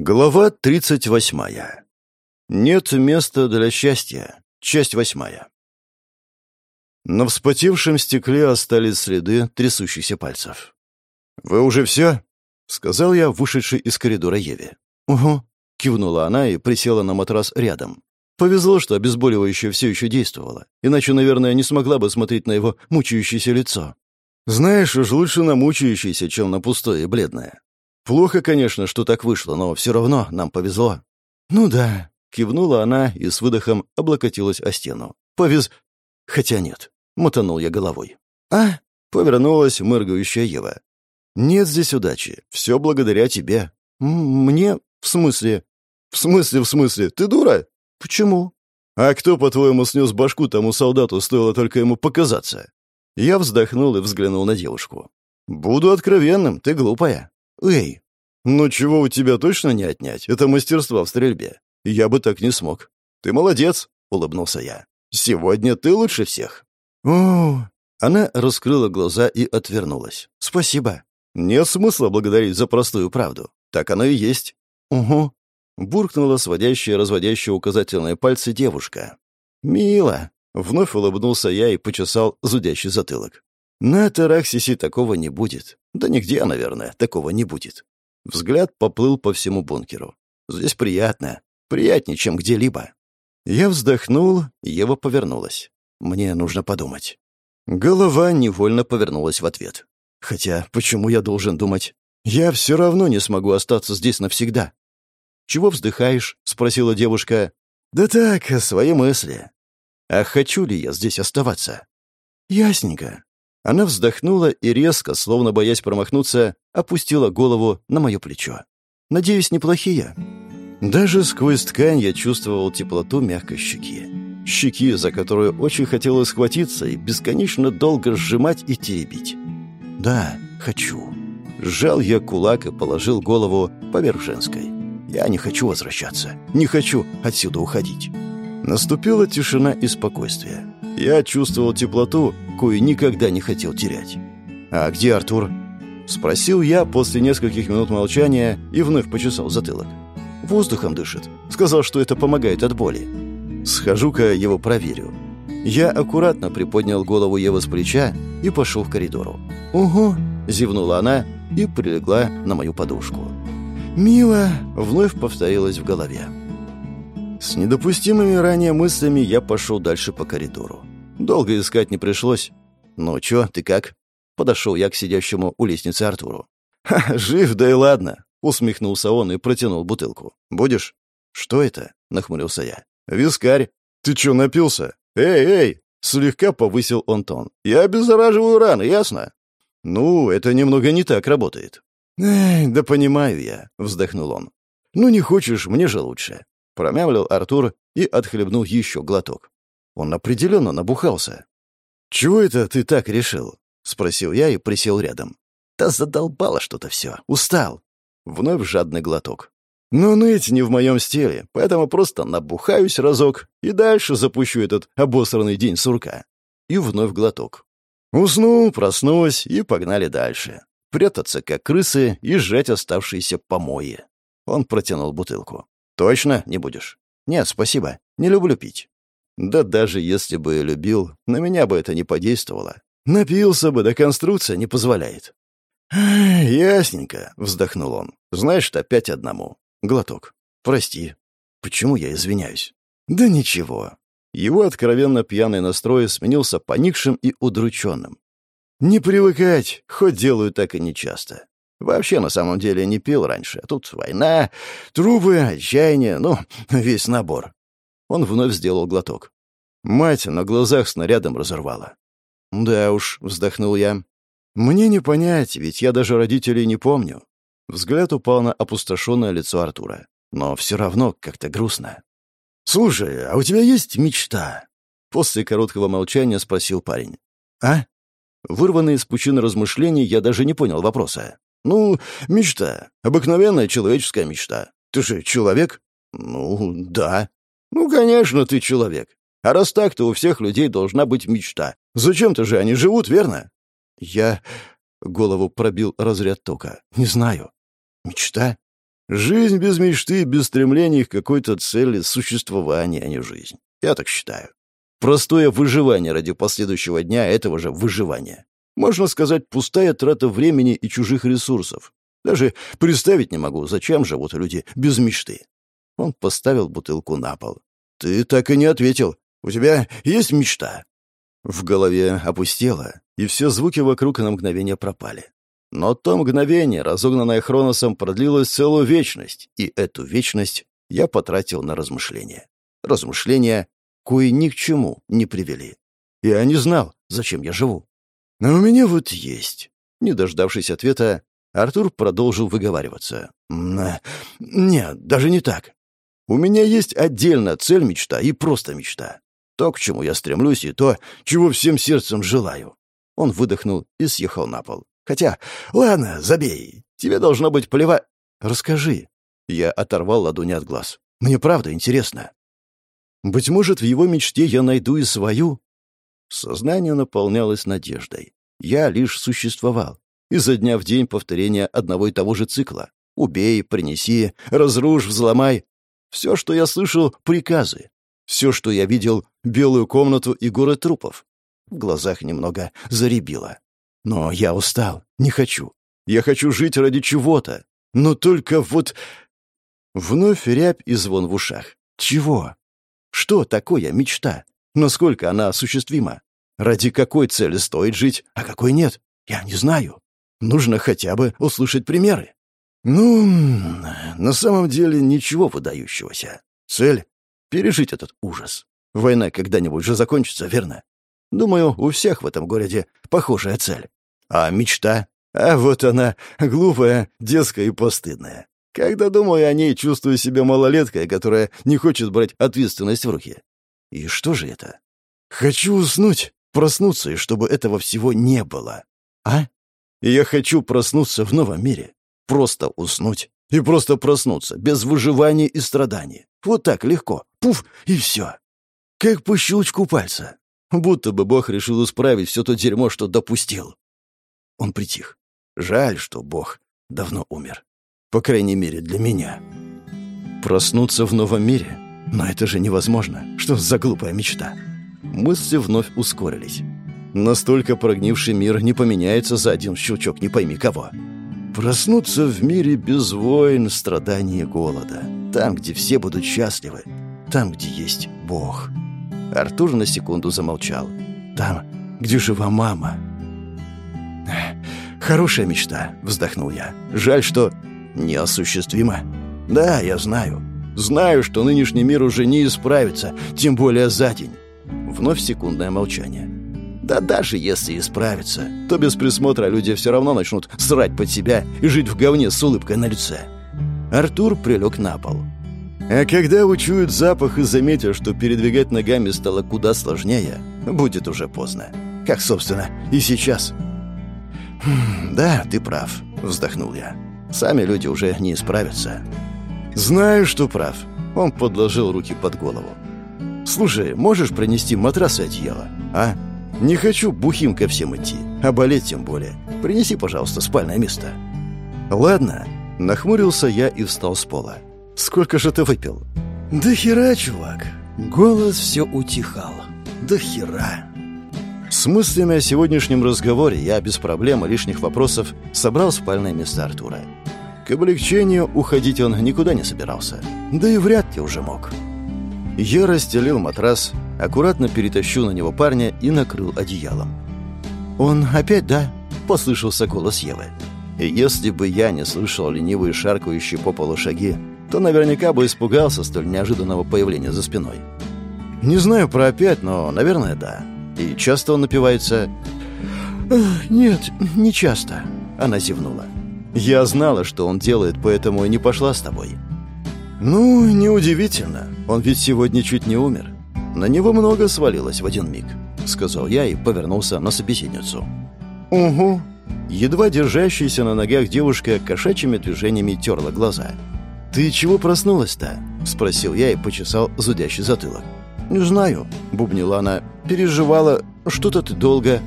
Глава 38. Нет места для счастья. Часть восьмая. На вспотевшем стекле остались следы трясущихся пальцев. «Вы уже все?» — сказал я, вышедший из коридора Еве. «Угу», — кивнула она и присела на матрас рядом. Повезло, что обезболивающее все еще действовало, иначе, наверное, не смогла бы смотреть на его мучающееся лицо. Знаешь, уж лучше на мучающееся, чем на пустое и бледное. Плохо, конечно, что так вышло, но все равно нам повезло. Ну да, кивнула она и с выдохом облокотилась о стену. Повез... Хотя нет, мотанул я головой. А? Повернулась мыргающая Ева. Нет здесь удачи. Все благодаря тебе. Мне? В смысле? В смысле, в смысле? Ты дура? Почему? А кто, по-твоему, снес башку тому солдату, стоило только ему показаться? Я вздохнул и взглянул на девушку. «Буду откровенным, ты глупая. «Эй, ну чего у тебя точно не отнять? Это мастерство в стрельбе. Я бы так не смог. Ты молодец», — улыбнулся я. «Сегодня ты лучше всех». «О...» Она раскрыла глаза и отвернулась. «Спасибо. Нет смысла благодарить за простую правду. Так оно и есть». «Угу», — буркнула сводящая разводящая указательные пальцы девушка. «Мило», — вновь улыбнулся я и почесал зудящий затылок. На Тараксисе такого не будет. Да нигде, наверное, такого не будет. Взгляд поплыл по всему бункеру. Здесь приятно. Приятнее, чем где-либо. Я вздохнул, Ева повернулась. Мне нужно подумать. Голова невольно повернулась в ответ. Хотя, почему я должен думать? Я все равно не смогу остаться здесь навсегда. «Чего вздыхаешь?» — спросила девушка. «Да так, свои мысли. А хочу ли я здесь оставаться?» «Ясненько. Она вздохнула и резко, словно боясь промахнуться, опустила голову на мое плечо. «Надеюсь, неплохие?» Даже сквозь ткань я чувствовал теплоту мягкой щеки. Щеки, за которую очень хотелось схватиться и бесконечно долго сжимать и теребить. «Да, хочу». Сжал я кулак и положил голову поверх женской. «Я не хочу возвращаться. Не хочу отсюда уходить». Наступила тишина и спокойствие. Я чувствовал теплоту, кою никогда не хотел терять. «А где Артур?» Спросил я после нескольких минут молчания и вновь почесал затылок. «Воздухом дышит. Сказал, что это помогает от боли. Схожу-ка его проверю». Я аккуратно приподнял голову Евы с плеча и пошел в коридору. «Ого!» — зевнула она и прилегла на мою подушку. «Мило!» — вновь повторилось в голове. С недопустимыми ранее мыслями я пошел дальше по коридору. Долго искать не пришлось. «Ну чё, ты как?» Подошел я к сидящему у лестницы Артуру. «Ха, жив, да и ладно!» Усмехнулся он и протянул бутылку. «Будешь?» «Что это?» — нахмурился я. «Вискарь! Ты чё, напился? Эй, эй!» Слегка повысил он тон. «Я обеззараживаю раны, ясно?» «Ну, это немного не так работает». «Эй, да понимаю я», — вздохнул он. «Ну, не хочешь, мне же лучше». Промямлил Артур и отхлебнул еще глоток. Он определенно набухался. «Чего это ты так решил?» — спросил я и присел рядом. «Да задолбало что-то все. Устал». Вновь жадный глоток. «Ну, ныть не в моем стиле, поэтому просто набухаюсь разок и дальше запущу этот обосранный день сурка». И вновь глоток. Усну, проснусь и погнали дальше. Прятаться, как крысы, и сжать оставшиеся помои. Он протянул бутылку. «Точно не будешь?» «Нет, спасибо. Не люблю пить». Да даже если бы и любил, на меня бы это не подействовало. Напился бы, да конструкция не позволяет. «Ясненько», — вздохнул он. «Знаешь, опять одному. Глоток. Прости. Почему я извиняюсь?» «Да ничего». Его откровенно пьяный настрой сменился поникшим и удрученным. «Не привыкать, хоть делаю так и нечасто. Вообще, на самом деле, не пил раньше. А тут война, трубы, отчаяние, ну, весь набор. Он вновь сделал глоток. Мать на глазах снарядом разорвала. «Да уж», — вздохнул я. «Мне не понять, ведь я даже родителей не помню». Взгляд упал на опустошенное лицо Артура. Но все равно как-то грустно. «Слушай, а у тебя есть мечта?» После короткого молчания спросил парень. «А?» Вырванный из пучины размышлений, я даже не понял вопроса. «Ну, мечта. Обыкновенная человеческая мечта. Ты же человек?» «Ну, да». «Ну, конечно, ты человек. А раз так, то у всех людей должна быть мечта. Зачем-то же они живут, верно?» «Я...» — голову пробил разряд тока. «Не знаю. Мечта? Жизнь без мечты, без стремлений к какой-то цели — существование, а не жизнь. Я так считаю. Простое выживание ради последующего дня этого же выживания. Можно сказать, пустая трата времени и чужих ресурсов. Даже представить не могу, зачем живут люди без мечты. Он поставил бутылку на пол. «Ты так и не ответил. У тебя есть мечта?» В голове опустело, и все звуки вокруг на мгновение пропали. Но то мгновение, разогнанное Хроносом, продлилось целую вечность, и эту вечность я потратил на размышления. Размышления, кои ни к чему не привели. Я не знал, зачем я живу. Но у меня вот есть. Не дождавшись ответа, Артур продолжил выговариваться. «Нет, даже не так. У меня есть отдельная цель мечта и просто мечта. То, к чему я стремлюсь, и то, чего всем сердцем желаю». Он выдохнул и съехал на пол. «Хотя, ладно, забей. Тебе должно быть плевать. Расскажи». Я оторвал ладони от глаз. «Мне правда интересно». «Быть может, в его мечте я найду и свою?» Сознание наполнялось надеждой. Я лишь существовал. Изо дня в день повторение одного и того же цикла. Убей, принеси, разрушь, взломай. Все, что я слышал — приказы. Все, что я видел — белую комнату и город трупов. В глазах немного заребило. Но я устал, не хочу. Я хочу жить ради чего-то. Но только вот... Вновь рябь и звон в ушах. Чего? Что такое мечта? Насколько она осуществима? Ради какой цели стоит жить, а какой нет? Я не знаю. Нужно хотя бы услышать примеры. Ну, на самом деле ничего выдающегося. Цель — пережить этот ужас. Война когда-нибудь же закончится, верно? Думаю, у всех в этом городе похожая цель. А мечта? А вот она, глупая, детская и постыдная. Когда думаю о ней, чувствую себя малолеткой, которая не хочет брать ответственность в руки. И что же это? Хочу уснуть, проснуться, и чтобы этого всего не было. А? Я хочу проснуться в новом мире. Просто уснуть и просто проснуться, без выживания и страданий. Вот так легко. Пуф, и все. Как по щелчку пальца. Будто бы Бог решил исправить все то дерьмо, что допустил. Он притих. Жаль, что Бог давно умер. По крайней мере, для меня. Проснуться в новом мире? Но это же невозможно. Что за глупая мечта? Мысли вновь ускорились. Настолько прогнивший мир не поменяется за один щелчок не пойми кого. Проснуться в мире без войн, страданий и голода. Там, где все будут счастливы. Там, где есть Бог. Артур на секунду замолчал. Там, где жива мама. «Хорошая мечта», — вздохнул я. «Жаль, что неосуществима. Да, я знаю. Знаю, что нынешний мир уже не исправится, тем более за день». Вновь секундное молчание. Да даже если исправится, то без присмотра люди все равно начнут срать под себя и жить в говне с улыбкой на лице. Артур прилег на пол. А когда учуют запах и заметят, что передвигать ногами стало куда сложнее, будет уже поздно. Как, собственно, и сейчас. «Хм, «Да, ты прав», — вздохнул я. «Сами люди уже не исправятся». «Знаю, что прав». Он подложил руки под голову. «Слушай, можешь принести матрас и одеяло, а? Не хочу бухим ко всем идти, а болеть тем более. Принеси, пожалуйста, спальное место». «Ладно», — нахмурился я и встал с пола. «Сколько же ты выпил?» «Да хера, чувак». Голос все утихал. «Да хера». С мыслями о сегодняшнем разговоре я без проблем и лишних вопросов собрал спальное место Артура. К облегчению уходить он никуда не собирался. Да и вряд ли уже мог. Я расстелил матрас, аккуратно перетащил на него парня и накрыл одеялом. «Он опять, да?» — послышался голос Евы. И если бы я не слышал ленивые шаркающие по полу шаги, то наверняка бы испугался столь неожиданного появления за спиной. Не знаю про опять, но, наверное, да. И часто он напивается? «Нет, не часто», — она зевнула. «Я знала, что он делает, поэтому и не пошла с тобой». «Ну, неудивительно. Он ведь сегодня чуть не умер. На него много свалилось в один миг», — сказал я и повернулся на собеседницу. «Угу». Едва держащаяся на ногах девушка кошачьими движениями терла глаза. «Ты чего проснулась-то?» — спросил я и почесал зудящий затылок. «Не знаю», — бубнила она. «Переживала. Что-то ты долго...»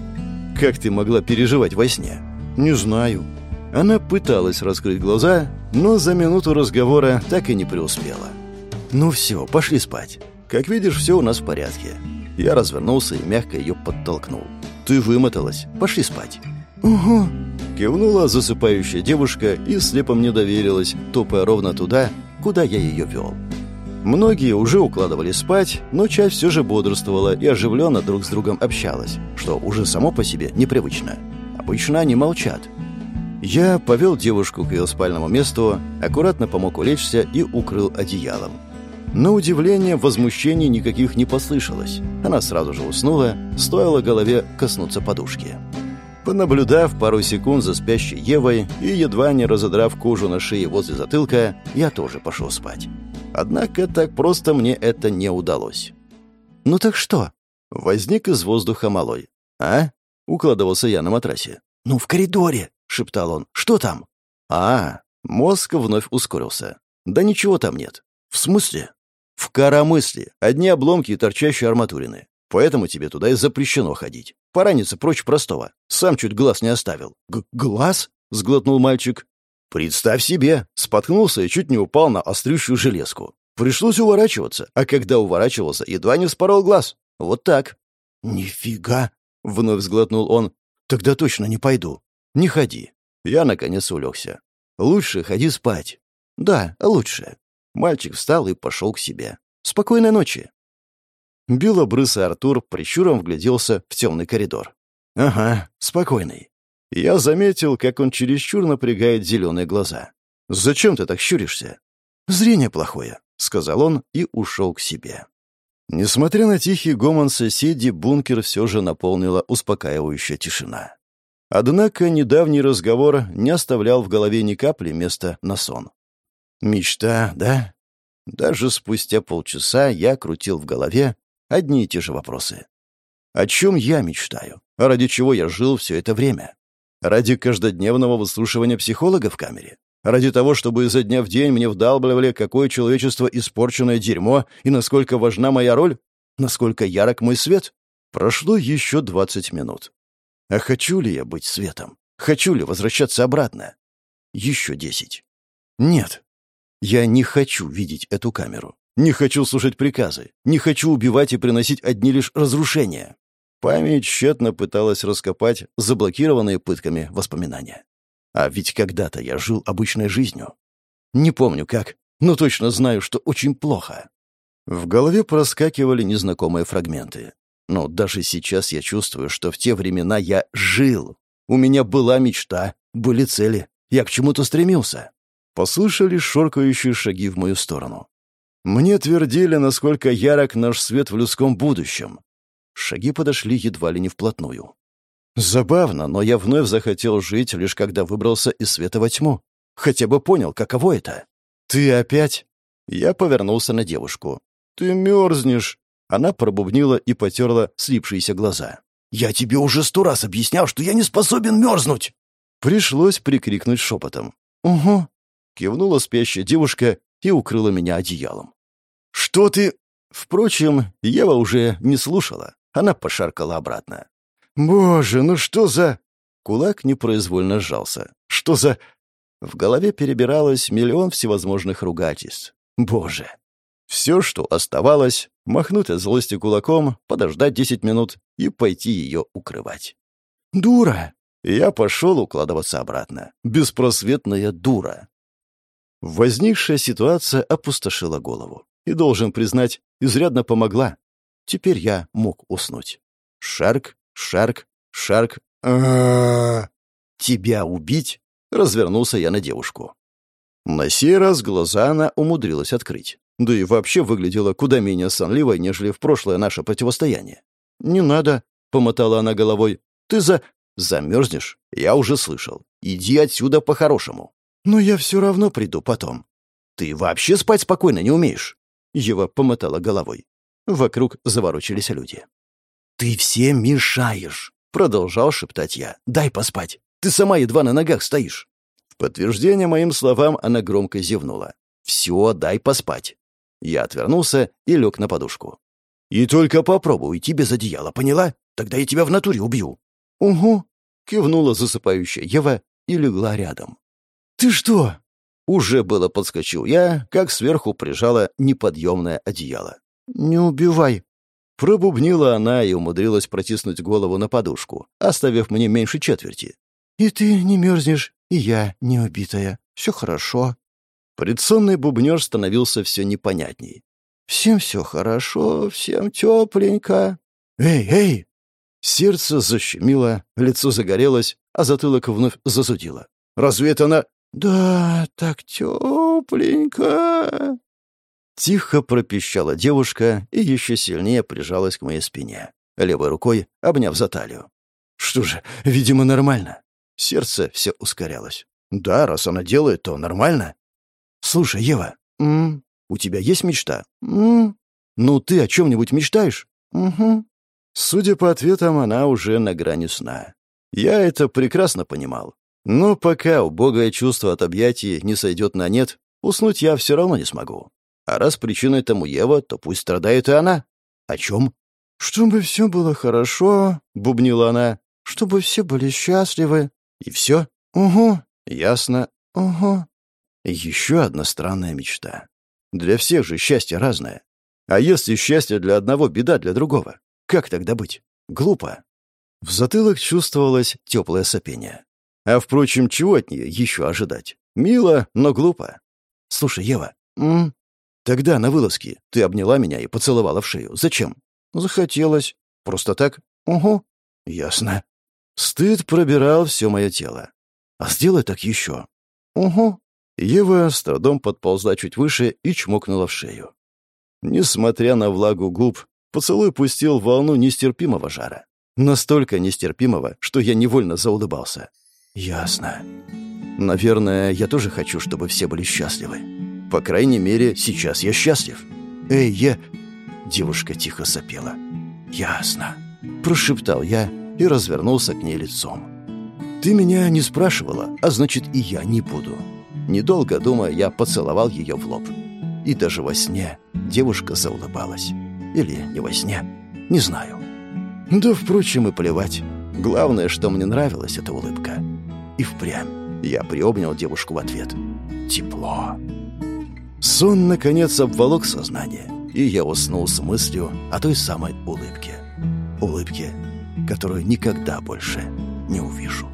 «Как ты могла переживать во сне?» «Не знаю». Она пыталась раскрыть глаза, но за минуту разговора так и не преуспела. «Ну все, пошли спать. Как видишь, все у нас в порядке». Я развернулся и мягко ее подтолкнул. «Ты вымоталась. Пошли спать». «Угу», — кивнула засыпающая девушка и слепом не доверилась, топая ровно туда, куда я ее вел. Многие уже укладывали спать, но часть все же бодрствовала и оживленно друг с другом общалась, что уже само по себе непривычно. Обычно они молчат. Я повел девушку к ее спальному месту, аккуратно помог улечься и укрыл одеялом. На удивление, возмущений никаких не послышалось. Она сразу же уснула, стоило голове коснуться подушки. Понаблюдав пару секунд за спящей Евой и едва не разодрав кожу на шее возле затылка, я тоже пошел спать. Однако так просто мне это не удалось. «Ну так что?» Возник из воздуха малой. «А?» — укладывался я на матрасе. «Ну, в коридоре!» — шептал он. «Что там?» «А, мозг вновь ускорился. Да ничего там нет. В смысле?» «В коромысле. Одни обломки и торчащие арматурины. Поэтому тебе туда и запрещено ходить. Пораниться прочь простого. Сам чуть глаз не оставил». Г «Глаз?» — сглотнул мальчик. Представь себе, споткнулся и чуть не упал на острющую железку. Пришлось уворачиваться, а когда уворачивался, едва не вспорол глаз. Вот так. «Нифига!» — вновь сглотнул он. «Тогда точно не пойду». «Не ходи». Я, наконец, улегся. «Лучше ходи спать». «Да, лучше». Мальчик встал и пошел к себе. «Спокойной ночи». Белобрысый Артур прищуром вгляделся в темный коридор. «Ага, спокойный. Я заметил, как он чересчур напрягает зеленые глаза. «Зачем ты так щуришься?» «Зрение плохое», — сказал он и ушел к себе. Несмотря на тихий гомон соседей, бункер все же наполнила успокаивающая тишина. Однако недавний разговор не оставлял в голове ни капли места на сон. «Мечта, да?» Даже спустя полчаса я крутил в голове одни и те же вопросы. О чем я мечтаю? Ради чего я жил все это время? Ради каждодневного выслушивания психолога в камере? Ради того, чтобы изо дня в день мне вдалбливали, какое человечество испорченное дерьмо и насколько важна моя роль? Насколько ярок мой свет? Прошло еще двадцать минут. А хочу ли я быть светом? Хочу ли возвращаться обратно? Еще десять. Нет. Я не хочу видеть эту камеру. Не хочу слушать приказы. Не хочу убивать и приносить одни лишь разрушения. Память тщетно пыталась раскопать заблокированные пытками воспоминания. А ведь когда-то я жил обычной жизнью. Не помню как, но точно знаю, что очень плохо. В голове проскакивали незнакомые фрагменты. Но даже сейчас я чувствую, что в те времена я жил. У меня была мечта, были цели. Я к чему-то стремился. Послышались шоркающие шаги в мою сторону. Мне твердили, насколько ярок наш свет в людском будущем, Шаги подошли едва ли не вплотную. Забавно, но я вновь захотел жить, лишь когда выбрался из света во тьму. Хотя бы понял, каково это. «Ты опять?» Я повернулся на девушку. «Ты мерзнешь!» Она пробубнила и потерла слипшиеся глаза. «Я тебе уже сто раз объяснял, что я не способен мерзнуть!» Пришлось прикрикнуть шепотом. «Угу», — кивнула спящая девушка и укрыла меня одеялом. «Что ты...» Впрочем, Ева уже не слушала. Она пошаркала обратно. «Боже, ну что за...» Кулак непроизвольно сжался. «Что за...» В голове перебиралось миллион всевозможных ругательств. «Боже!» Все, что оставалось, махнуть от злости кулаком, подождать десять минут и пойти ее укрывать. «Дура!» Я пошел укладываться обратно. Беспросветная дура. Возникшая ситуация опустошила голову. И, должен признать, изрядно помогла. Теперь я мог уснуть. Шарк, шарк, шарк. а Тебя убить? Развернулся я на девушку. На сей раз глаза она умудрилась открыть. Да и вообще выглядела куда менее сонливой, нежели в прошлое наше противостояние. «Не надо», — помотала она головой. «Ты за... замерзнешь? Я уже слышал. Иди отсюда по-хорошему». «Но я все равно приду потом». «Ты вообще спать спокойно не умеешь?» Ева помотала головой. Вокруг заворочились люди. «Ты всем мешаешь!» — продолжал шептать я. «Дай поспать! Ты сама едва на ногах стоишь!» В подтверждение моим словам она громко зевнула. «Все, дай поспать!» Я отвернулся и лег на подушку. «И только попробуй уйти без одеяла, поняла? Тогда я тебя в натуре убью!» «Угу!» — кивнула засыпающая Ева и легла рядом. «Ты что?» Уже было подскочил я, как сверху прижала неподъемное одеяло. «Не убивай!» Пробубнила она и умудрилась протиснуть голову на подушку, оставив мне меньше четверти. «И ты не мерзнешь, и я не убитая. Все хорошо». Предсонный бубнеж становился все непонятней. «Всем все хорошо, всем тепленько». «Эй, эй!» Сердце защемило, лицо загорелось, а затылок вновь зазудило. «Разве это она...» «Да, так тепленько!» Тихо пропищала девушка и еще сильнее прижалась к моей спине, левой рукой обняв за талию. «Что же, видимо, нормально». Сердце все ускорялось. «Да, раз она делает, то нормально». «Слушай, Ева, м у тебя есть мечта?» м «Ну, ты о чем-нибудь мечтаешь?» «Угу». Судя по ответам, она уже на грани сна. Я это прекрасно понимал. Но пока убогое чувство от объятий не сойдет на нет, уснуть я все равно не смогу. А раз причиной тому Ева, то пусть страдает и она. О чем? «Чтобы все было хорошо», — бубнила она. «Чтобы все были счастливы». «И все?» «Угу». «Ясно». «Угу». Еще одна странная мечта. Для всех же счастье разное. А если счастье для одного, беда для другого? Как тогда быть? Глупо. В затылок чувствовалось теплое сопение. А, впрочем, чего от нее еще ожидать? Мило, но глупо. Слушай, Ева, м тогда на вылазке ты обняла меня и поцеловала в шею. Зачем? Захотелось. Просто так? Угу. Ясно. Стыд пробирал все мое тело. А сделай так еще. Угу. Ева с трудом подползла чуть выше и чмокнула в шею. Несмотря на влагу губ, Поцелуй пустил волну нестерпимого жара. Настолько нестерпимого, что я невольно заулыбался. «Ясно. Наверное, я тоже хочу, чтобы все были счастливы. По крайней мере, сейчас я счастлив. Эй, я...» Девушка тихо сопела. «Ясно», — прошептал я и развернулся к ней лицом. «Ты меня не спрашивала, а значит, и я не буду». Недолго думая, я поцеловал ее в лоб. И даже во сне девушка заулыбалась. Или не во сне. Не знаю. Да, впрочем, и плевать. Главное, что мне нравилась эта улыбка. И впрямь я приобнял девушку в ответ. Тепло. Сон, наконец, обволок сознание, и я уснул с мыслью о той самой улыбке. Улыбке, которую никогда больше не увижу.